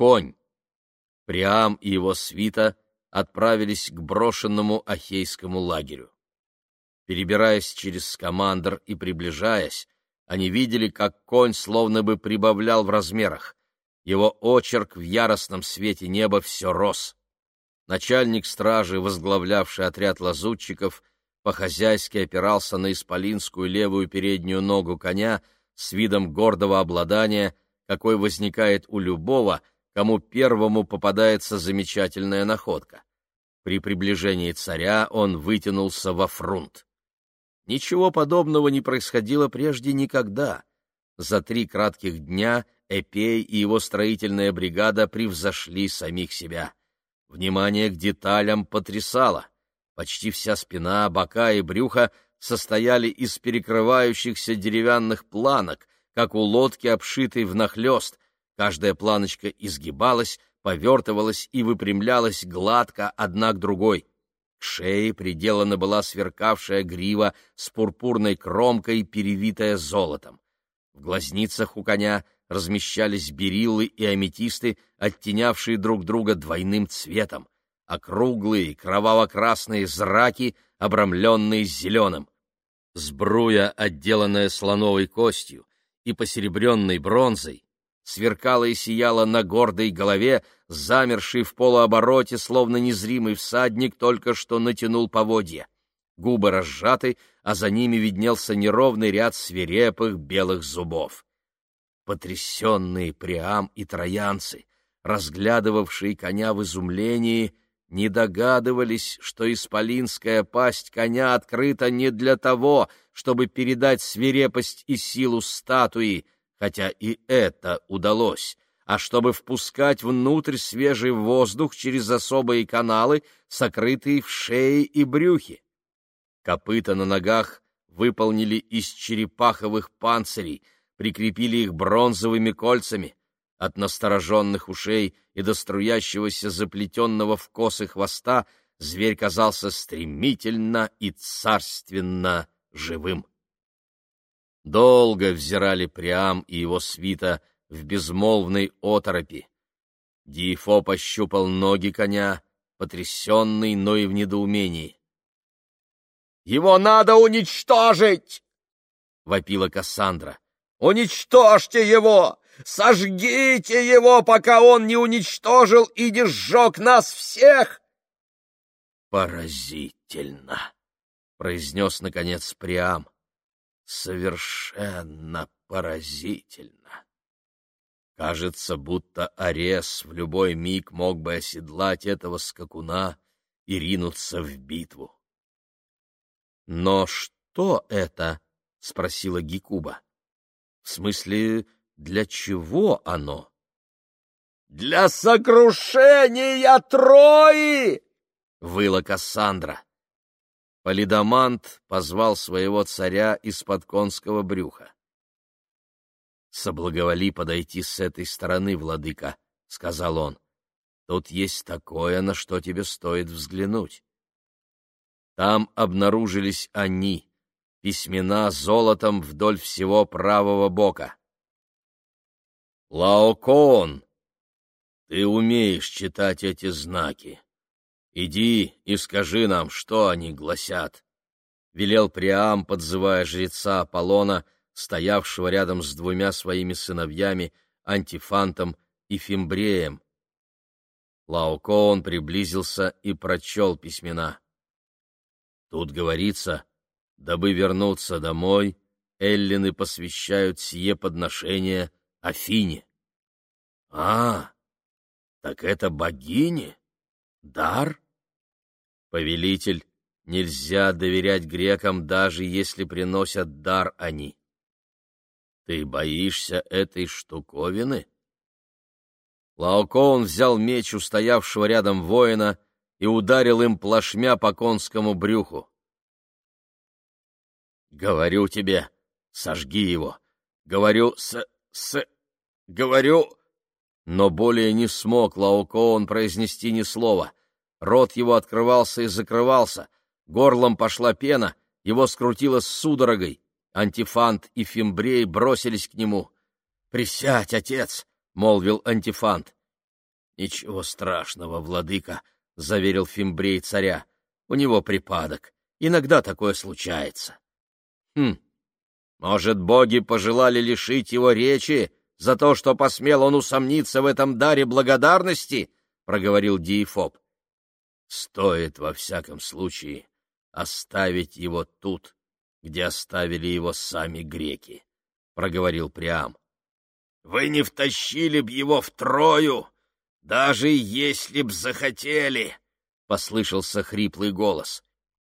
конь. Приам и его свита отправились к брошенному Ахейскому лагерю. Перебираясь через скамандр и приближаясь, они видели, как конь словно бы прибавлял в размерах. Его очерк в яростном свете неба все рос. Начальник стражи, возглавлявший отряд лазутчиков, по-хозяйски опирался на исполинскую левую переднюю ногу коня с видом гордого обладания, какой возникает у любого, кому первому попадается замечательная находка. При приближении царя он вытянулся во фрунт. Ничего подобного не происходило прежде никогда. За три кратких дня Эпей и его строительная бригада превзошли самих себя. Внимание к деталям потрясало. Почти вся спина, бока и брюхо состояли из перекрывающихся деревянных планок, как у лодки, обшитой внахлёст. Каждая планочка изгибалась, повертывалась и выпрямлялась гладко одна к другой. К шее приделана была сверкавшая грива с пурпурной кромкой, перевитая золотом. В глазницах у коня размещались бериллы и аметисты, оттенявшие друг друга двойным цветом, округлые кроваво-красные зраки, обрамленные зеленым. Сбруя, отделанная слоновой костью и посеребренной бронзой, сверкала и сияла на гордой голове, замерший в полуобороте, словно незримый всадник, только что натянул поводья. Губы разжаты, а за ними виднелся неровный ряд свирепых белых зубов. Потрясенные Приам и троянцы, разглядывавшие коня в изумлении, не догадывались, что исполинская пасть коня открыта не для того, чтобы передать свирепость и силу статуи, хотя и это удалось, а чтобы впускать внутрь свежий воздух через особые каналы, сокрытые в шее и брюхе. Копыта на ногах выполнили из черепаховых панцирей, прикрепили их бронзовыми кольцами. От настороженных ушей и до струящегося заплетенного в косы хвоста зверь казался стремительно и царственно живым. Долго взирали Приам и его свита в безмолвной оторопи. Диефо пощупал ноги коня, потрясенный, но и в недоумении. — Его надо уничтожить! — вопила Кассандра. — Уничтожьте его! Сожгите его, пока он не уничтожил и не сжег нас всех! — Поразительно! — произнес, наконец, Приам совершенно поразительно. Кажется, будто Арес в любой миг мог бы оседлать этого скакуна и ринуться в битву. «Но что это?» — спросила Гикуба. «В смысле, для чего оно?» «Для сокрушения Трои!» — выла Кассандра. Полидамант позвал своего царя из-под конского брюха. «Соблаговоли подойти с этой стороны, владыка», — сказал он. «Тут есть такое, на что тебе стоит взглянуть». Там обнаружились они, письмена золотом вдоль всего правого бока. «Лаокоон, ты умеешь читать эти знаки. «Иди и скажи нам, что они гласят», — велел Приам, подзывая жреца Аполлона, стоявшего рядом с двумя своими сыновьями, Антифантом и Фимбреем. Лаокоон приблизился и прочел письмена. Тут говорится, дабы вернуться домой, эллины посвящают сие подношение Афине. — А, так это богини? Дар? Повелитель, нельзя доверять грекам, даже если приносят дар они. Ты боишься этой штуковины? Лаокоон взял меч у стоявшего рядом воина и ударил им плашмя по конскому брюху. «Говорю тебе, сожги его! Говорю, с... с... говорю...» Но более не смог Лаокоон произнести ни слова. Рот его открывался и закрывался, горлом пошла пена, его скрутило с судорогой. Антифант и Фимбрей бросились к нему. — Присядь, отец! — молвил Антифант. — Ничего страшного, владыка, — заверил Фимбрей царя. — У него припадок. Иногда такое случается. — Хм, может, боги пожелали лишить его речи за то, что посмел он усомниться в этом даре благодарности? — проговорил Диефоб. — Стоит, во всяком случае, оставить его тут, где оставили его сами греки, — проговорил Приам. — Вы не втащили б его в Трою, даже если б захотели, — послышался хриплый голос.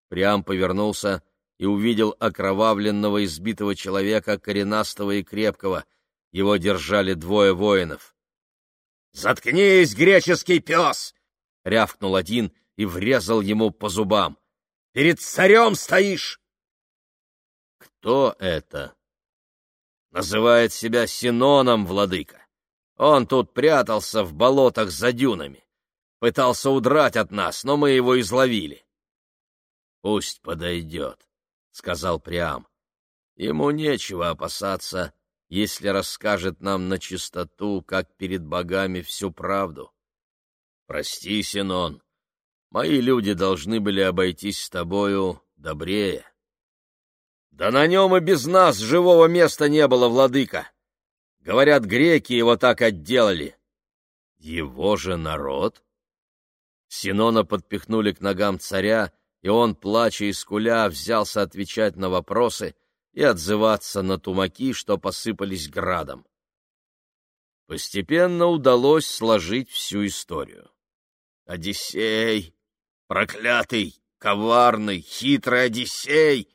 Приам повернулся и увидел окровавленного избитого человека, коренастого и крепкого. Его держали двое воинов. «Заткнись, греческий пес!» — рявкнул один и врезал ему по зубам. «Перед царем стоишь!» «Кто это?» «Называет себя Синоном, владыка. Он тут прятался в болотах за дюнами. Пытался удрать от нас, но мы его изловили». «Пусть подойдет», — сказал Приам. Ему нечего опасаться, если расскажет нам на чистоту, как перед богами, всю правду. Прости, Синон, мои люди должны были обойтись с тобою добрее. Да на нем и без нас живого места не было, владыка. Говорят, греки его так отделали. Его же народ? Синона подпихнули к ногам царя, и он, плача и скуля, взялся отвечать на вопросы и отзываться на тумаки, что посыпались градом. Постепенно удалось сложить всю историю. «Одиссей! Проклятый, коварный, хитрый Одиссей!»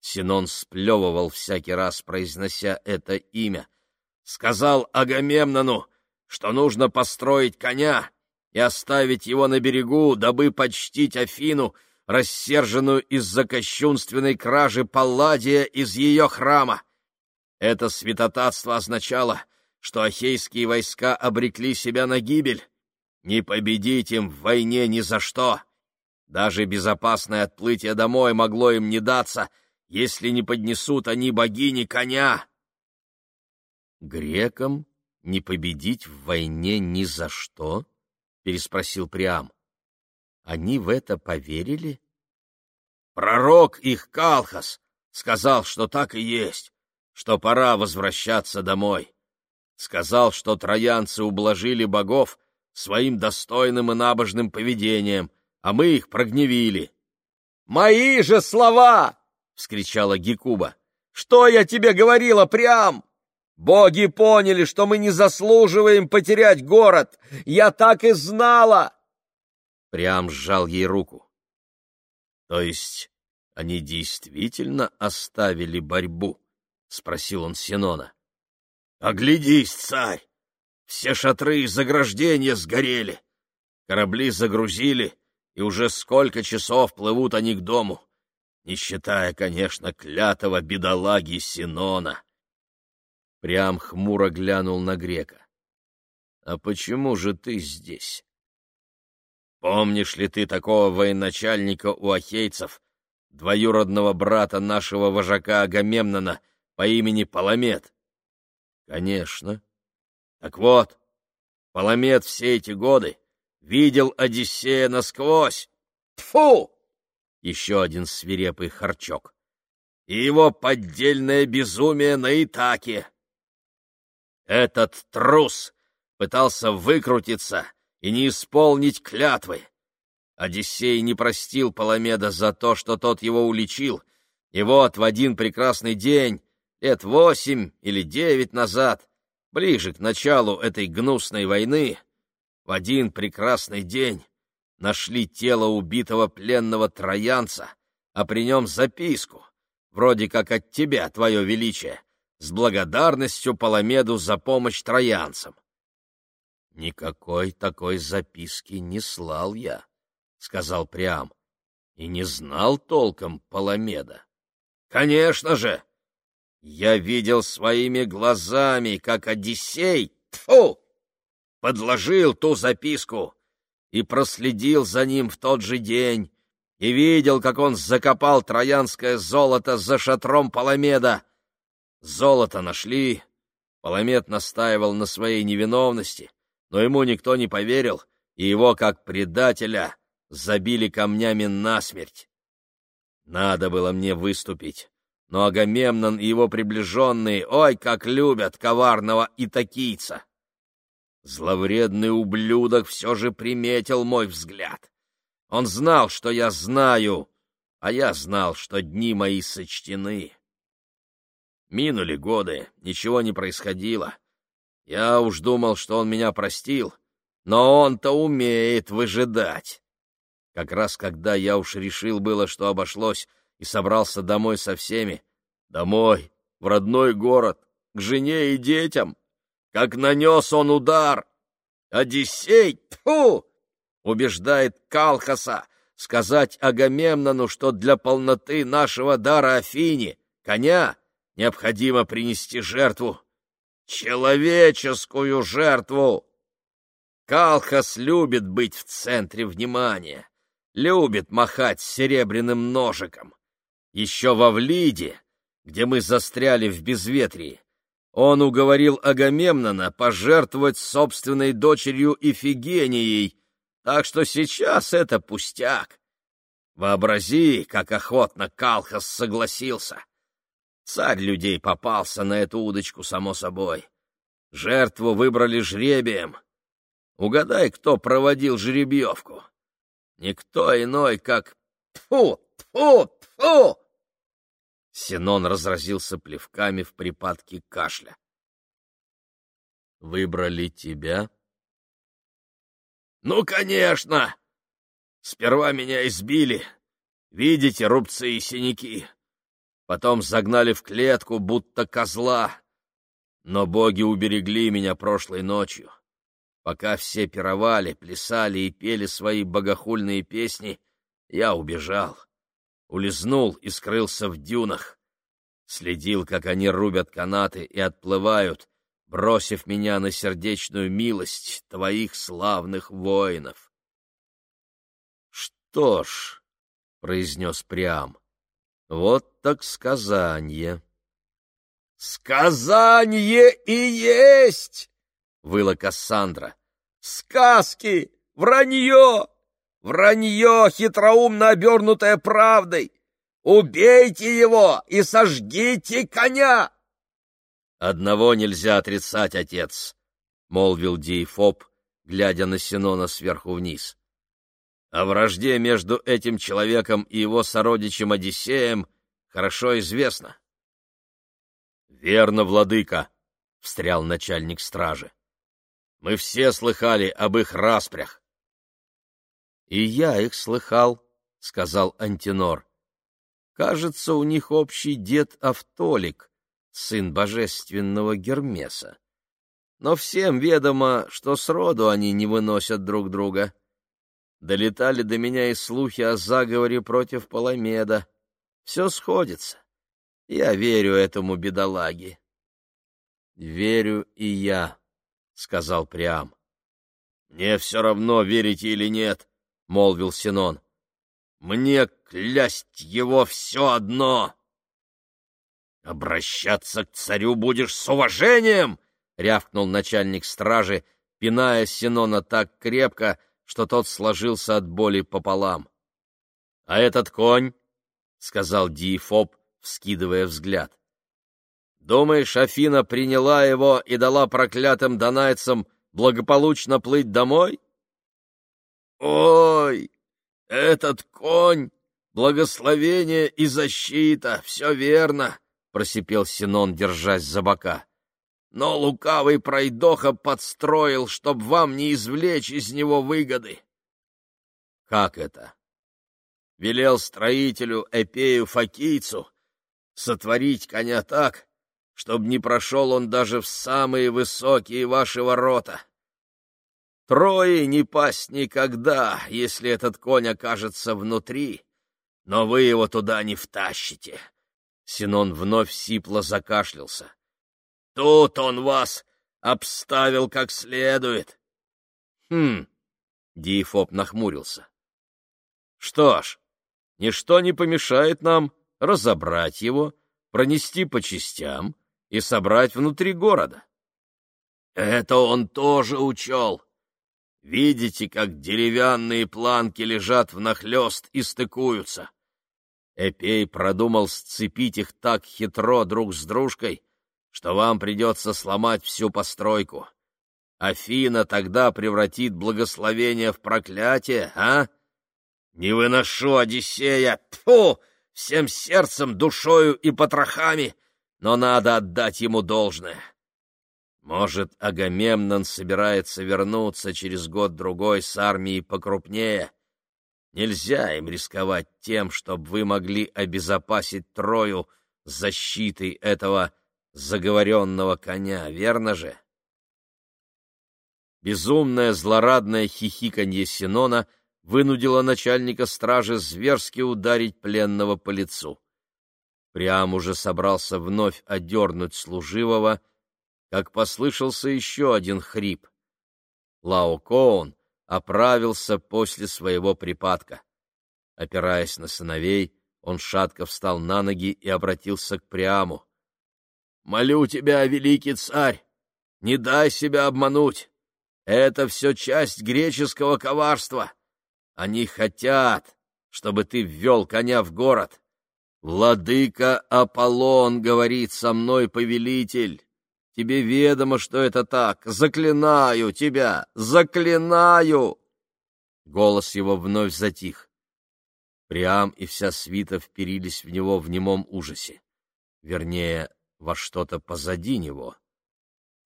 Синон сплевывал всякий раз, произнося это имя. «Сказал Агамемнону, что нужно построить коня и оставить его на берегу, дабы почтить Афину — рассерженную из-за кощунственной кражи Палладия из ее храма. Это святотатство означало, что ахейские войска обрекли себя на гибель. Не победить им в войне ни за что. Даже безопасное отплытие домой могло им не даться, если не поднесут они богини коня. «Грекам не победить в войне ни за что?» — переспросил Приам. Они в это поверили? Пророк их Калхас сказал, что так и есть, что пора возвращаться домой. Сказал, что троянцы ублажили богов своим достойным и набожным поведением, а мы их прогневили. «Мои же слова!» — вскричала Гекуба. «Что я тебе говорила, прям? Боги поняли, что мы не заслуживаем потерять город. Я так и знала!» Прям сжал ей руку. То есть они действительно оставили борьбу? спросил он Синона. Оглядись, царь! Все шатры и заграждения сгорели. Корабли загрузили, и уже сколько часов плывут они к дому, не считая, конечно, клятого бедолаги Синона. Прям хмуро глянул на грека. — А почему же ты здесь? Помнишь ли ты такого военачальника у ахейцев, двоюродного брата нашего вожака Агамемнона по имени Паламет? Конечно. Так вот, Паламет все эти годы видел Одиссея насквозь. Тфу! Еще один свирепый харчок. И его поддельное безумие на Итаке. Этот трус пытался выкрутиться и не исполнить клятвы. Одиссей не простил Паламеда за то, что тот его уличил, и вот в один прекрасный день, лет восемь или девять назад, ближе к началу этой гнусной войны, в один прекрасный день нашли тело убитого пленного троянца, а при нем записку, вроде как от тебя, твое величие, с благодарностью Паламеду за помощь троянцам. Никакой такой записки не слал я, — сказал Приам, — и не знал толком Паламеда. — Конечно же! Я видел своими глазами, как Одиссей, тфу, подложил ту записку и проследил за ним в тот же день, и видел, как он закопал троянское золото за шатром Паламеда. Золото нашли, Паламед настаивал на своей невиновности, но ему никто не поверил, и его, как предателя, забили камнями насмерть. Надо было мне выступить, но Агамемнон и его приближенные, ой, как любят коварного итакийца! Зловредный ублюдок все же приметил мой взгляд. Он знал, что я знаю, а я знал, что дни мои сочтены. Минули годы, ничего не происходило. Я уж думал, что он меня простил, но он-то умеет выжидать. Как раз когда я уж решил было, что обошлось, и собрался домой со всеми, домой, в родной город, к жене и детям, как нанес он удар. Одиссей, тьфу, убеждает Калхаса сказать Агамемнону, что для полноты нашего дара Афине, коня, необходимо принести жертву. Человеческую жертву! Калхас любит быть в центре внимания, любит махать серебряным ножиком. Еще во Влиде, где мы застряли в безветрии, он уговорил Агамемнона пожертвовать собственной дочерью Ифигенией, так что сейчас это пустяк. Вообрази, как охотно Калхас согласился. Царь людей попался на эту удочку, само собой. Жертву выбрали жребием. Угадай, кто проводил жеребьевку. Никто иной, как... Тьфу! Тьфу! Тьфу! Синон разразился плевками в припадке кашля. «Выбрали тебя?» «Ну, конечно! Сперва меня избили. Видите рубцы и синяки? Потом загнали в клетку, будто козла. Но боги уберегли меня прошлой ночью. Пока все пировали, плясали и пели свои богохульные песни, я убежал. Улизнул и скрылся в дюнах. Следил, как они рубят канаты и отплывают, бросив меня на сердечную милость твоих славных воинов. — Что ж, — произнес Приам, — вот так сказанье. — Сказанье и есть! — выла Кассандра. — Сказки! Вранье! Вранье, хитроумно обернутое правдой! Убейте его и сожгите коня! Одного нельзя отрицать, отец, — молвил Дейфоб, глядя на Синона сверху вниз. О вражде между этим человеком и его сородичем Одиссеем хорошо известно. — Верно, владыка, — встрял начальник стражи. — Мы все слыхали об их распрях. — И я их слыхал, — сказал Антинор. — Кажется, у них общий дед Автолик, сын божественного Гермеса. Но всем ведомо, что сроду они не выносят друг друга. Долетали до меня и слухи о заговоре против Паламеда. Все сходится. Я верю этому бедолаге. — Верю и я, — сказал Приам. — Мне все равно, верите или нет, — молвил Синон. — Мне клясть его все одно. «Обращаться к царю будешь с уважением!» — рявкнул начальник стражи, пиная Синона так крепко, что тот сложился от боли пополам. — А этот конь? — сказал Диефоб, вскидывая взгляд. — Думаешь, Афина приняла его и дала проклятым донайцам благополучно плыть домой? — Ой, этот конь! Благословение и защита, все верно! просипел Синон, держась за бока. Но лукавый пройдоха подстроил, чтоб вам не извлечь из него выгоды. Как это? Велел строителю Эпею Факийцу сотворить коня так, чтобы не прошел он даже в самые высокие ваши ворота. Трое не пасть никогда, если этот конь окажется внутри, но вы его туда не втащите. Синон вновь сипло закашлялся. — Тут он вас обставил как следует. — Хм, — Диефоб нахмурился. — Что ж, ничто не помешает нам разобрать его, пронести по частям и собрать внутри города. Это он тоже учел. Видите, как деревянные планки лежат внахлёст и стыкуются. Эпей продумал сцепить их так хитро друг с дружкой, что вам придется сломать всю постройку. Афина тогда превратит благословение в проклятие, а? Не выношу Одиссея, тьфу, всем сердцем, душою и потрохами, но надо отдать ему должное. Может, Агамемнон собирается вернуться через год-другой с армией покрупнее? Нельзя им рисковать тем, чтобы вы могли обезопасить Трою защитой этого заговоренного коня, верно же? Безумное злорадное хихиканье Синона вынудило начальника стражи зверски ударить пленного по лицу. Прям уже собрался вновь одернуть служивого — как послышался еще один хрип. Лао Коун оправился после своего припадка. Опираясь на сыновей, он шатко встал на ноги и обратился к Приаму. — Молю тебя, великий царь, не дай себя обмануть. Это все часть греческого коварства. Они хотят, чтобы ты ввел коня в город. Владыка Аполлон говорит со мной, повелитель. Тебе ведомо, что это так. Заклинаю тебя! Заклинаю!» Голос его вновь затих. Приам и вся свита вперились в него в немом ужасе. Вернее, во что-то позади него.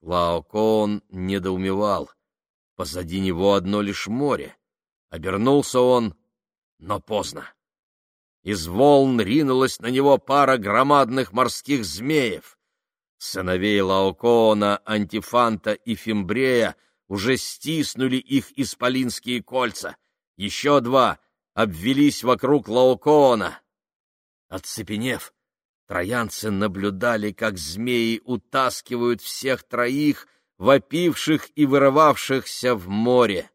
Лаокоон недоумевал. Позади него одно лишь море. Обернулся он, но поздно. Из волн ринулась на него пара громадных морских змеев. Сыновей Лаокоона, Антифанта и Фимбрея уже стиснули их исполинские кольца. Еще два обвелись вокруг Лаокоона. Отцепенев, троянцы наблюдали, как змеи утаскивают всех троих, вопивших и вырывавшихся в море.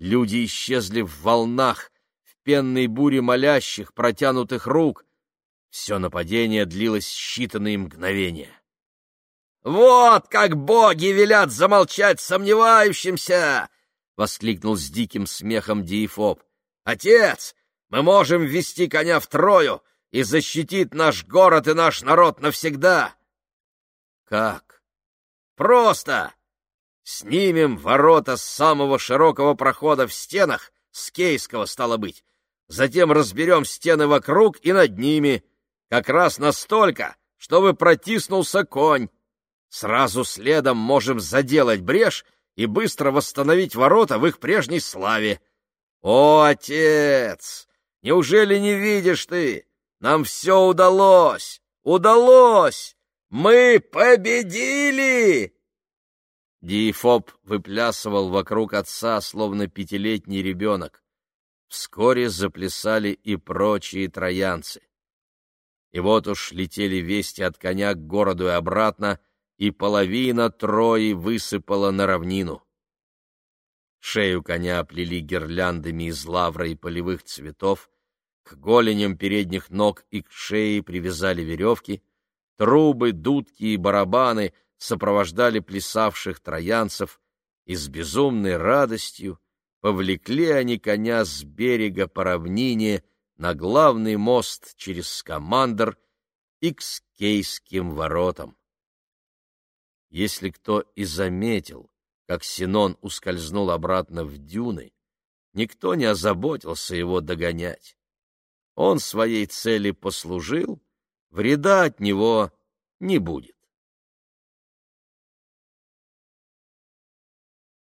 Люди исчезли в волнах, в пенной буре молящих, протянутых рук. Все нападение длилось считанные мгновения. «Вот как боги велят замолчать сомневающимся!» — воскликнул с диким смехом Диефоб. «Отец, мы можем ввести коня в Трою и защитить наш город и наш народ навсегда!» «Как?» «Просто! Снимем ворота с самого широкого прохода в стенах, с Кейского, стало быть, затем разберем стены вокруг и над ними, как раз настолько, чтобы протиснулся конь, Сразу следом можем заделать брешь и быстро восстановить ворота в их прежней славе. О, отец! Неужели не видишь ты? Нам все удалось! Удалось! Мы победили!» Диефоб выплясывал вокруг отца, словно пятилетний ребенок. Вскоре заплясали и прочие троянцы. И вот уж летели вести от коня к городу и обратно — и половина Трои высыпала на равнину. Шею коня оплели гирляндами из лавра и полевых цветов, к голеням передних ног и к шее привязали веревки, трубы, дудки и барабаны сопровождали плясавших троянцев, и с безумной радостью повлекли они коня с берега по равнине на главный мост через Скамандр и к Скейским воротам. Если кто и заметил, как Синон ускользнул обратно в дюны, никто не озаботился его догонять. Он своей цели послужил, вреда от него не будет.